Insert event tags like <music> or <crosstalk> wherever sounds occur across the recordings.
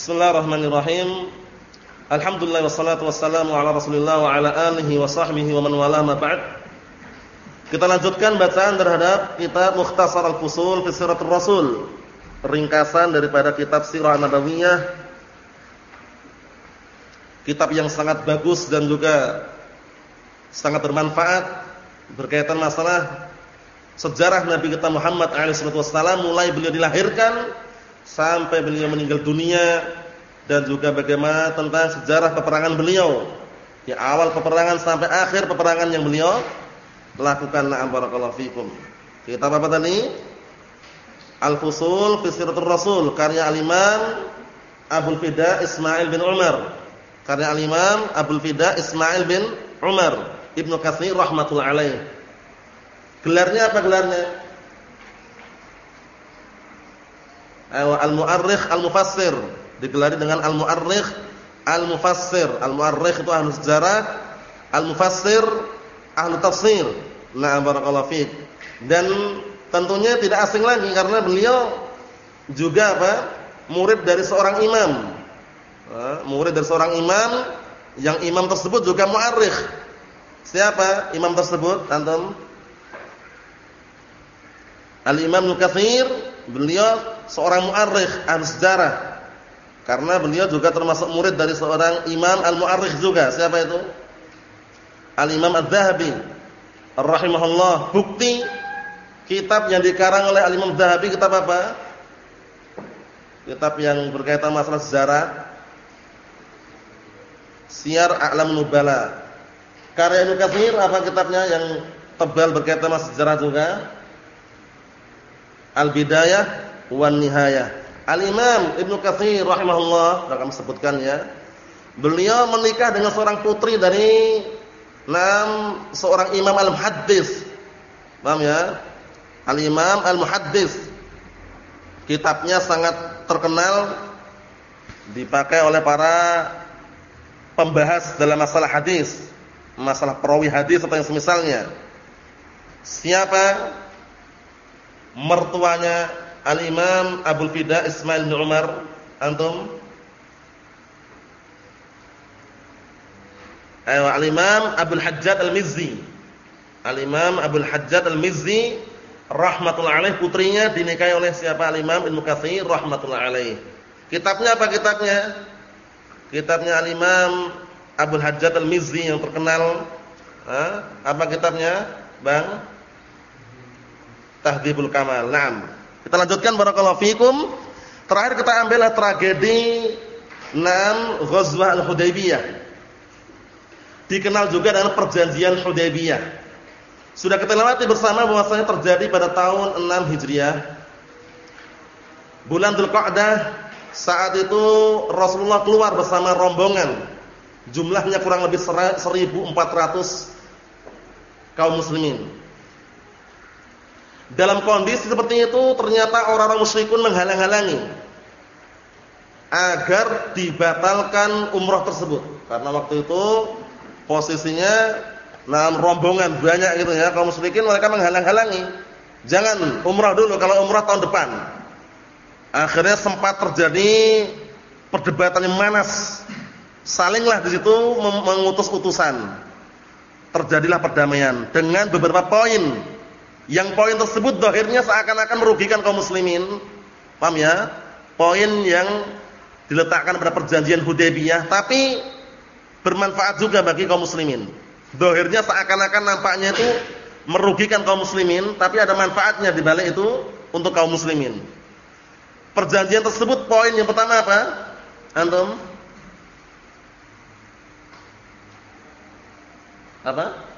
Bismillahirrahmanirrahim. Alhamdulillah wassalatu wassalamu ala Rasulillah wa ala alihi wa sahbihi wa man wala ma ba'd. Kita lanjutkan bacaan terhadap kitab Mukhtasar Al-Fusul fi Siratul Rasul. Ringkasan daripada kitab Sirah Nabawiyah. Kitab yang sangat bagus dan juga sangat bermanfaat berkaitan masalah sejarah Nabi kita Muhammad SAW mulai beliau dilahirkan sampai beliau meninggal dunia dan juga bagaimana tentang sejarah peperangan beliau. Di awal peperangan sampai akhir peperangan yang beliau lakukan na'am barakallahu fikum. Kitab apa tadi? Al-Fusul fi Siratul Rasul karya Al-Imam Abdul Fida Ismail bin Umar. Karya Al-Imam Abdul Fida Ismail bin Umar Ibnu Katsir rahmatullah alaih. Gelarnya apa gelarnya Al-Mu'arrikh Al-Mufassir digelari dengan Al-Mu'arrikh Al-Mufassir. Al-Mu'arrikh itu ahli sejarah, Al-Mufassir ahli tafsir. Nah, barakallahu fiik. Dan tentunya tidak asing lagi karena beliau juga apa? murid dari seorang imam. murid dari seorang imam yang imam tersebut juga mu'arrikh. Siapa imam tersebut? Antum? Al-Imam Nukathir, beliau seorang mu'arrikh ahli sejarah. Karena beliau juga termasuk murid dari seorang imam al-mu'arrikh juga. Siapa itu? Al-Imam Adz-Dzahabi rahimahullah. Bukti kitab yang dikarang oleh Al-Imam Adz-Dzahabi kitab apa? Kitab yang berkaitan masalah sejarah. Syiar A'lam Nubala. Karya Ibnu apa kitabnya yang tebal berkaitan masalah sejarah juga? Al-Bidayah wan Nihayah. Al-Imam Ibnu Katsir rahimahullah, kami sebutkan ya. Beliau menikah dengan seorang putri dari enam seorang imam al-muhaddis. Paham ya? Al-Imam al-Muhaddis. Kitabnya sangat terkenal dipakai oleh para pembahas dalam masalah hadis, masalah perawi hadis atau yang semisalnya. Siapa mertuanya Al-Imam Abdul Fida Ismail bin Umar. Antum? Ayo Al-Imam Abdul Hajjat Al-Mizzi. Al-Imam Abdul Hajjat Al-Mizzi rahmatullah alaih putrinya dinikahi oleh siapa? Al-Imam Ibnu Katsir rahmatullah alaih. Kitabnya apa kitabnya? Kitabnya Al-Imam Abdul Hajjat Al-Mizzi yang terkenal. Ha? apa kitabnya Bang Tahdhibul Kamal. Naam. Kita lanjutkan barakallahu fikum. Terakhir kita ambillah tragedi Naam Ghazwah Al-Hudaybiyah. Dikenal juga dengan perjanjian Hudaybiyah. Sudah kita lewati bersama bahwasanya terjadi pada tahun 6 Hijriah. Bulan Dzulqa'dah saat itu Rasulullah keluar bersama rombongan. Jumlahnya kurang lebih 1400 kaum muslimin. Dalam kondisi seperti itu ternyata orang-orang musyrikun menghalang-halangi agar dibatalkan umrah tersebut. Karena waktu itu posisinya dalam rombongan banyak gitu ya, kaum musyrikin mereka menghalang-halangi. Jangan umrah dulu kalau umrah tahun depan. Akhirnya sempat terjadi perdebatan yang manas. Salinglah di situ mengutus utusan. Terjadilah perdamaian dengan beberapa poin yang poin tersebut dohirnya seakan-akan merugikan kaum muslimin. Paham ya? Poin yang diletakkan pada perjanjian Hudaybiyah tapi bermanfaat juga bagi kaum muslimin. Dohirnya seakan-akan nampaknya itu merugikan kaum muslimin, tapi ada manfaatnya di balik itu untuk kaum muslimin. Perjanjian tersebut poin yang pertama apa? Antum? Apa?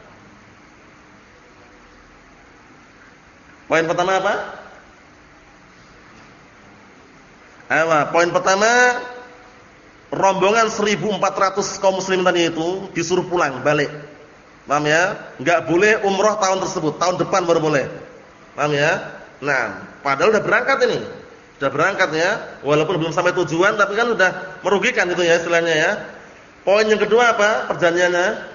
Poin pertama apa? Ayo, poin pertama rombongan 1400 kaum muslim tadi itu disuruh pulang balik. Paham ya? Enggak boleh umroh tahun tersebut, tahun depan baru boleh. Paham ya? Nah, padahal udah berangkat ini. Sudah berangkat ya, walaupun belum sampai tujuan tapi kan udah merugikan itu ya istilahnya ya. Poin yang kedua apa? Perjanjiannya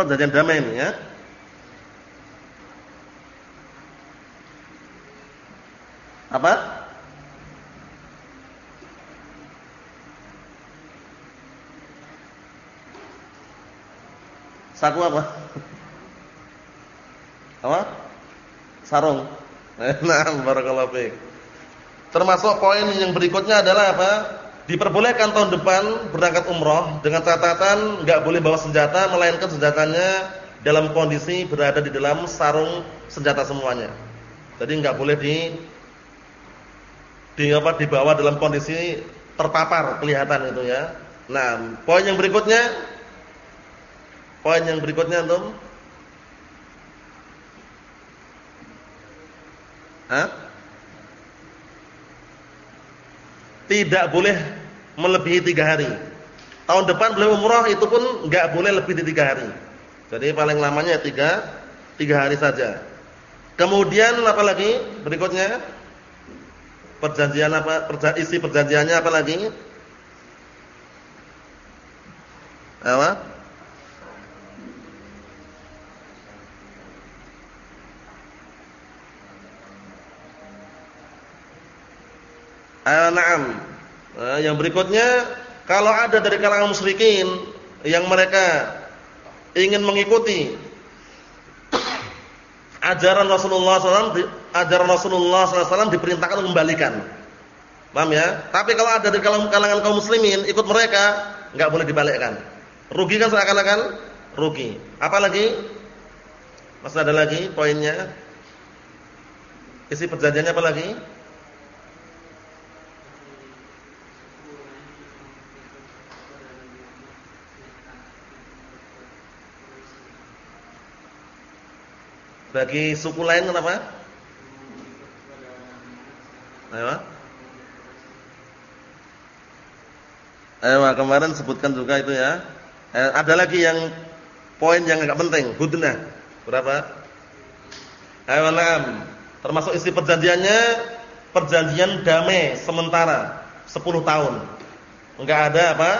perjanjian damai ini ya? Apa? Saku apa? <laughs> Apa? Sarung. <laughs> Nah, barakallahu fiik. Termasuk poin yang berikutnya adalah apa? Diperbolehkan tahun depan berangkat umroh dengan catatan nggak boleh bawa senjata melainkan senjatanya dalam kondisi berada di dalam sarung senjata semuanya. Jadi nggak boleh di di apa dibawa dalam kondisi terpapar kelihatan itu ya. Nah, poin yang berikutnya poin yang berikutnya antum? Tidak boleh melebihi tiga hari. Tahun depan boleh umroh itu pun nggak boleh lebih dari tiga hari. Jadi paling lamanya tiga, tiga hari saja. Kemudian apa lagi berikutnya? Perjanjian apa? Perja, isi perjanjiannya apa lagi? Apa? Ah, na'am. Nah, yang berikutnya, kalau ada dari kalangan musyrikin yang mereka ingin mengikuti ajaran Rasulullah SAW, ajaran Rasulullah SAW diperintahkan kembalikan. Paham ya? Tapi kalau ada di kalangan kaum muslimin ikut mereka, nggak boleh dibalikkan. Rugi kan seakan-akan rugi. Apalagi? Masih ada lagi poinnya? Isi perjanjiannya apa lagi? Bagi suku lain kenapa? Ayo. Ayo kemarin sebutkan juga itu ya. Eh, ada lagi yang poin yang agak penting, hudnah. Berapa? Ayo enam. Termasuk isi perjanjiannya perjanjian damai sementara 10 tahun. Enggak ada apa?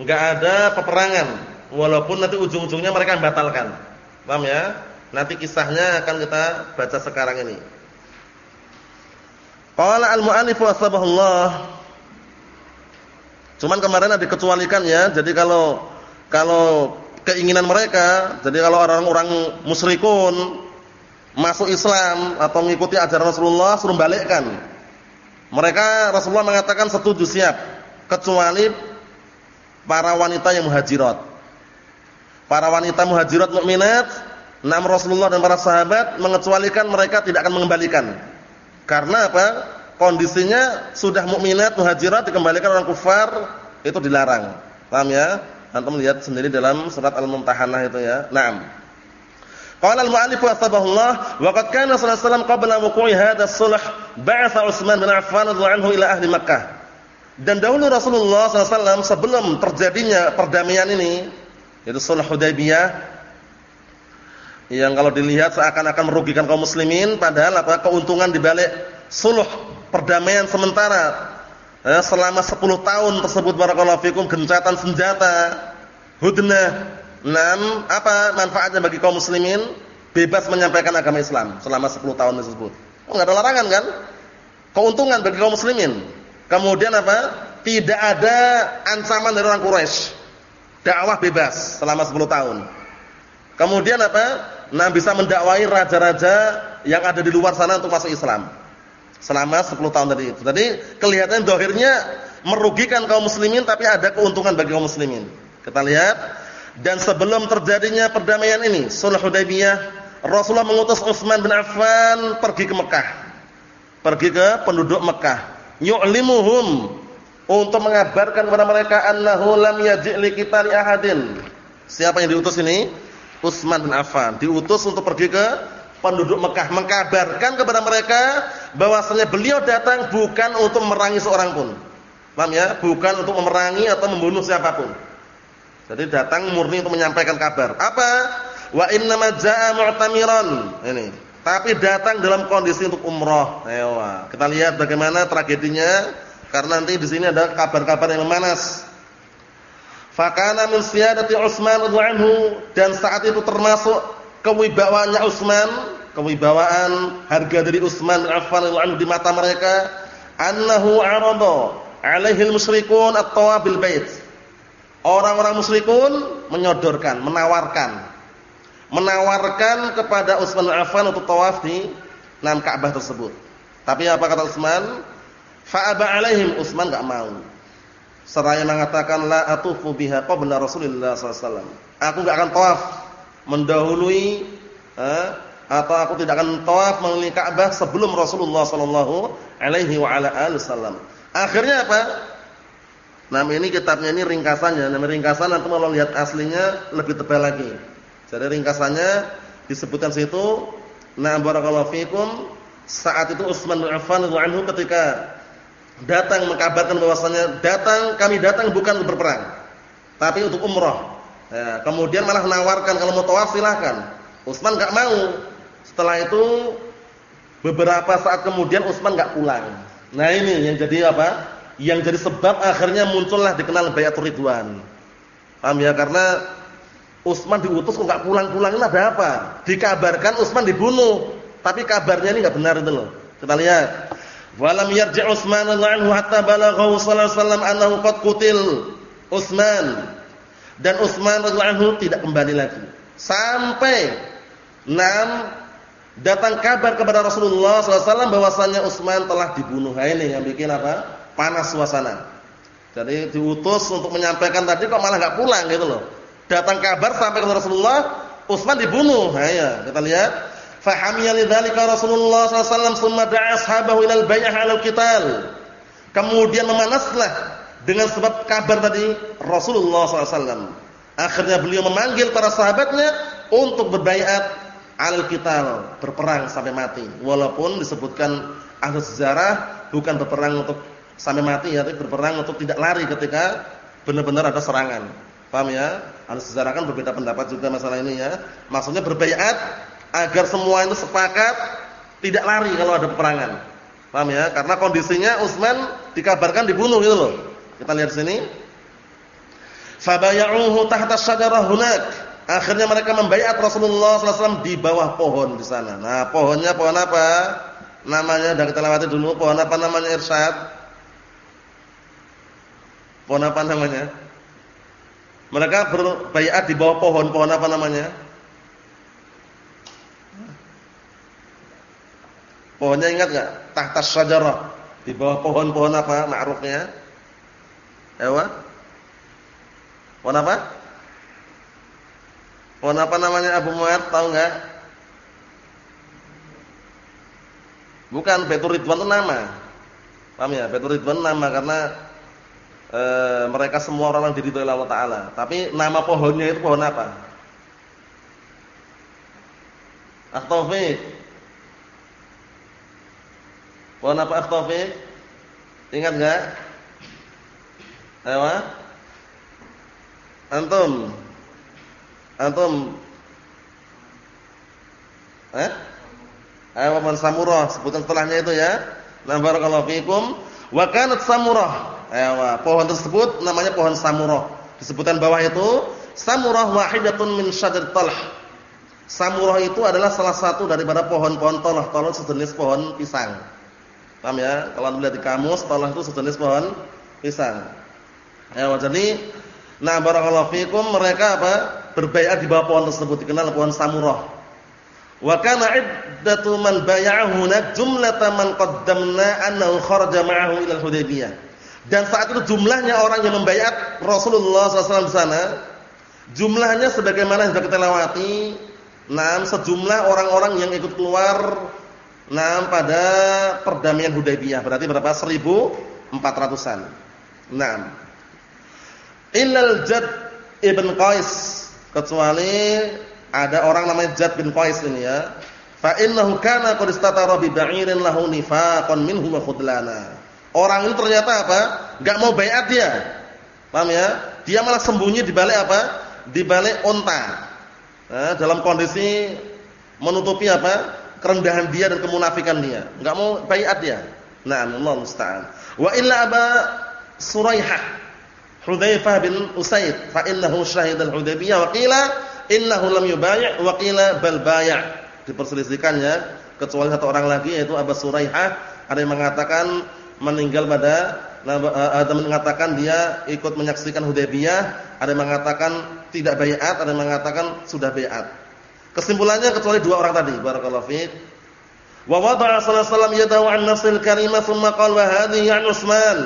Enggak ada peperangan. Walaupun nanti ujung-ujungnya mereka membatalkan. Paham ya? Nanti kisahnya akan kita baca sekarang ini. Qala al-mu'allif wasabahullah. Cuman kemarin ada dikecualikan ya. Jadi kalau kalau keinginan mereka, jadi kalau orang-orang musyrikun masuk Islam atau mengikuti ajaran Rasulullah suruh balikkan. Mereka Rasulullah mengatakan setuju siap kecuali para wanita yang muhajirat. Para wanita muhajirat mukminat Nam Rasulullah dan para sahabat mengecualikan mereka tidak akan mengembalikan. Karena apa? Kondisinya sudah mukminat muhajirat dikembalikan orang kufar itu dilarang. Paham ya? Antum lihat sendiri dalam surat Al-Mumtahanah itu ya. Naam. Qala al-mu'allif wasabahullah wa qad kana sallallahu alaihi wasallam qabla wuqu'i hadha sulh ba'atha Utsman bin Affan radhiyallahu anhu ila ahli Makkah. Dan dahulu Rasulullah SAW sebelum terjadinya perdamaian ini, yaitu sulh Hudaybiyah, yang kalau dilihat seakan-akan merugikan kaum muslimin padahal apa? Keuntungan dibalik suluh perdamaian sementara. Eh, selama 10 tahun tersebut barakallahu fikum gencatan senjata hudnah. Enam apa manfaatnya bagi kaum muslimin? Bebas menyampaikan agama Islam selama 10 tahun tersebut. Oh enggak ada larangan kan? Keuntungan bagi kaum muslimin. Kemudian apa? Tidak ada ancaman dari orang Quraisy. Dakwah bebas selama 10 tahun kemudian apa Nah bisa mendakwai raja-raja yang ada di luar sana untuk masuk Islam. Selama 10 tahun tadi itu. Jadi kelihatan dohirnya merugikan kaum muslimin tapi ada keuntungan bagi kaum muslimin. Kita lihat. Dan sebelum terjadinya perdamaian ini, Sulh Hudaybiyah, Rasulullah mengutus Utsman bin Affan pergi ke Mekah. Pergi ke penduduk Mekah. Yu'limuhum untuk mengabarkan kepada mereka annahu lam yaji' li ahadin. Siapa yang diutus ini? Utsman bin Affan diutus untuk pergi ke penduduk Mekah mengkabarkan kepada mereka bahwasanya beliau datang bukan untuk memerangi seorang pun. Paham ya? Bukan untuk memerangi atau membunuh siapa pun. Jadi datang murni untuk menyampaikan kabar. Apa? Wa innama jaa mu'tamiran. Ini. Tapi datang dalam kondisi untuk umrah. Ayo, kita lihat bagaimana tragedinya karena nanti di sini ada kabar-kabar yang memanas. Fakana min siyadati Utsman radhiyallahu dan saat itu termasuk kewibawaannya Utsman kewibawaan, harga dari Utsman bin radhiyallahu di mata mereka, annahu arada alaihi musyrikun at-tawaf bil bait. Orang-orang musyrikun menyodorkan, menawarkan menawarkan kepada Utsman Affan untuk tawaf di nam Ka'bah tersebut. Tapi apa kata Utsman? Fa'aba alaihim Utsman enggak mau. Seraya mengatakan la atufu biha qabla Rasulullah sallallahu Aku enggak akan tawaf mendahului eh, atau aku tidak akan tawaf mengelilingi Ka'bah sebelum Rasulullah sallallahu alaihi wa ala wasallam. Akhirnya apa? Nah, ini kitabnya ini ringkasannya. Nah, ringkasan nanti kalau lihat aslinya lebih tebal lagi. Jadi ringkasannya disebutkan situ, "Na barakallahu fikum." Saat itu Utsman bin Affan radhiyallahu ketika datang mengkabarkan bahwasanya datang kami datang bukan untuk berperang, tapi untuk umrah. Ya, kemudian malah menawarkan kalau mau tawaf silahkan. Utsman enggak mau. Setelah itu beberapa saat kemudian Utsman enggak pulang. Nah ini yang jadi apa? Yang jadi sebab akhirnya muncullah dikenal Bayatul Ridwan. Paham ya? Karena Utsman diutus kok enggak pulang-pulang ini ada apa? Dikabarkan Utsman dibunuh, tapi kabarnya ini enggak benar itu loh. Kita lihat. Walam yarji' Utsman anhu hatta balagha sallallahu alaihi wasallam annahu qad qutil Utsman. Dan Utsman radhiyallahu tidak kembali lagi. Sampai enam datang kabar kepada Rasulullah sallallahu alaihi bahwasanya Utsman telah dibunuh. Nah, ini yang bikin apa? Panas suasana. Jadi diutus untuk menyampaikan tadi kok malah enggak pulang gitu loh datang kabar sampai ke Rasulullah, Utsman dibunuh. Nah, ya, kita lihat. Fahamiya lidzalika Rasulullah wasallam summa da'a ashabahu ilal bai'ah 'alal qital. Kemudian memanaslah dengan sebab kabar tadi Rasulullah SAW. Akhirnya beliau memanggil para sahabatnya untuk berbaiat al qital, berperang sampai mati. Walaupun disebutkan ahli sejarah bukan berperang untuk sampai mati ya, tapi berperang untuk tidak lari ketika benar-benar ada serangan. Paham ya? Ahli sejarah kan berbeda pendapat juga masalah ini ya. Maksudnya berbaiat agar semua itu sepakat tidak lari kalau ada peperangan. Paham ya? Karena kondisinya Utsman dikabarkan dibunuh gitu loh. Kita lihat sini. Fabay'uhu tahta syajarah hunak. Akhirnya mereka membaiat Rasulullah SAW di bawah pohon di sana. Nah, pohonnya pohon apa? Namanya sudah kita lewati dulu. Pohon apa namanya Irsyad? Pohon apa namanya? Mereka berbaiat di bawah pohon, pohon apa namanya? Pohonnya ingat enggak? Tahta syajarah. Di bawah pohon-pohon apa ma'rufnya? Ewa? Pohon apa? Pohon apa namanya Abu Mu'ad, tahu enggak? Bukan, Betul Ridwan itu nama. Paham ya? Betul Ridwan nama karena e, mereka semua orang yang diridhoi Allah taala. Tapi nama pohonnya itu pohon apa? Akhtaufik. Pohon apa akhtaufik? Ingat enggak? Ayo. Antum. Antum. Eh? Ayo pohon samurah, sebutan setelahnya itu ya. Nah barakallahu fikum. Wa kanat samurah Ewa, pohon tersebut namanya pohon samurah. Disebutkan bawah itu samurah wahidatun min syajar talh. Samurah itu adalah salah satu daripada pohon-pohon tolah. Tolah sejenis pohon pisang. Paham ya? Kalau Anda di kamus, tolah itu sejenis pohon pisang. Ewa, jadi nah barakallahu fikum mereka apa? Berbaiat di bawah pohon tersebut dikenal pohon samurah. Wa kana iddatu man bay'ahu jumlatan man qaddamna annahu kharaja ma'ahu ila al-Hudaybiyah. Dan saat itu jumlahnya orang yang membayar Rasulullah SAW di sana, jumlahnya sebagaimana yang sudah kita lewati, nah sejumlah orang-orang yang ikut keluar, nah pada perdamaian Hudaybiyah, berarti berapa? 1400-an. Nah, illal Jad ibn Qais, kecuali ada orang namanya Jad bin Qais ini ya. Fa innahu kana qad istatara bi ba'irin lahu nifaqan minhu wa khudlana. Orang ini ternyata apa? Enggak mau bayat dia. Paham ya? Dia malah sembunyi di balik apa? Di balik unta. Nah, dalam kondisi menutupi apa? Kerendahan dia dan kemunafikan dia. Enggak mau bayat dia. Nah, Allah musta'an. Wa illa aba Suraihah Hudzaifah bin Usaid fa innahu syahid al-Hudaybiyah wa qila innahu lam yubai' wa qila bal bay'. diperselisihkan ya, kecuali satu orang lagi yaitu Abu Suraihah, ada yang mengatakan meninggal pada nah, ada yang mengatakan dia ikut menyaksikan Hudaybiyah, ada yang mengatakan tidak bayat, ada yang mengatakan sudah bayat. Kesimpulannya kecuali dua orang tadi, barakallahu fiik. Wa wada'a sallallahu alaihi wasallam yadahu an nasil karimah thumma qala wa hadhihi an Utsman.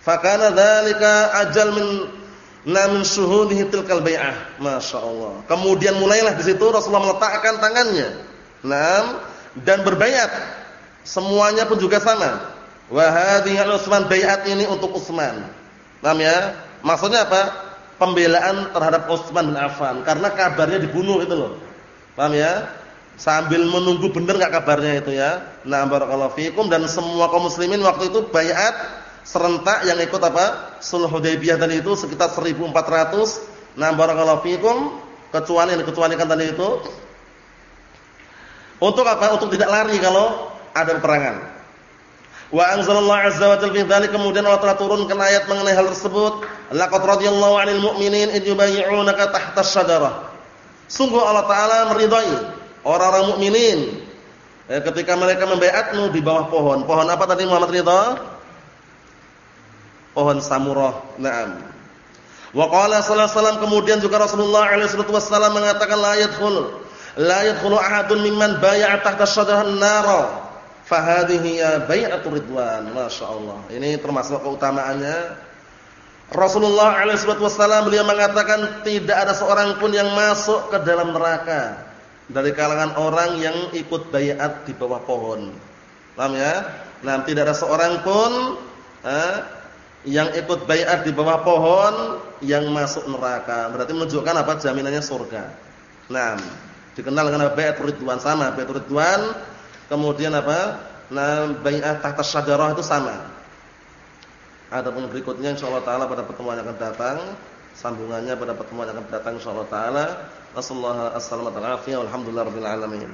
Fakana dzalika ajal min la min syuhudihi tilkal bai'ah. Masyaallah. Kemudian mulailah di situ Rasulullah meletakkan tangannya. Naam dan berbaiat. Semuanya pun juga sama. Wa hadhihi Utsman bai'at ini untuk Utsman. Paham ya? Maksudnya apa? Pembelaan terhadap Utsman bin Affan karena kabarnya dibunuh itu loh. Paham ya? Sambil menunggu benar enggak kabarnya itu ya. Nah, barakallahu fikum dan semua kaum muslimin waktu itu baiat serentak yang ikut apa? Sulh Hudaybiyah tadi itu sekitar 1400. Nah, barakallahu fikum, kecuali yang dikecualikan tadi itu untuk apa? Untuk tidak lari kalau ada peperangan. Wa anzalallahu azza wa jalla fi kemudian Allah telah turunkan ayat mengenai hal tersebut. Laqad radhiyallahu 'anil mu'minin id yubayyi'unaka tahta asy-syajarah. Sungguh Allah taala meridai orang-orang mukminin eh, ketika mereka membaiatmu di bawah pohon. Pohon apa tadi Muhammad ridha? pohon samurah. Naam. Wa qala sallallahu alaihi wasallam kemudian juga Rasulullah alaihi wasallam mengatakan la yadkhul la yadkhulu ahadun mimman bay'a tahta syajaratin nara. Fa hadhihi ya bai'atu ridwan. Masyaallah. Ini termasuk keutamaannya Rasulullah wasallam beliau mengatakan tidak ada seorang pun yang masuk ke dalam neraka dari kalangan orang yang ikut bayat di bawah pohon. Paham ya? Nah, tidak ada seorang pun eh, yang ikut bayat di bawah pohon yang masuk neraka. Berarti menunjukkan apa? Jaminannya surga. Nah, dikenal dengan bayat ridwan sama, bayat ridwan. Kemudian apa? Nah, bayat tahta syajarah itu sama. Adapun berikutnya insyaallah taala pada pertemuan yang akan datang, sambungannya pada pertemuan yang akan datang insyaallah taala. Wassallallahu alaihi wasallam. Alhamdulillah rabbil alamin.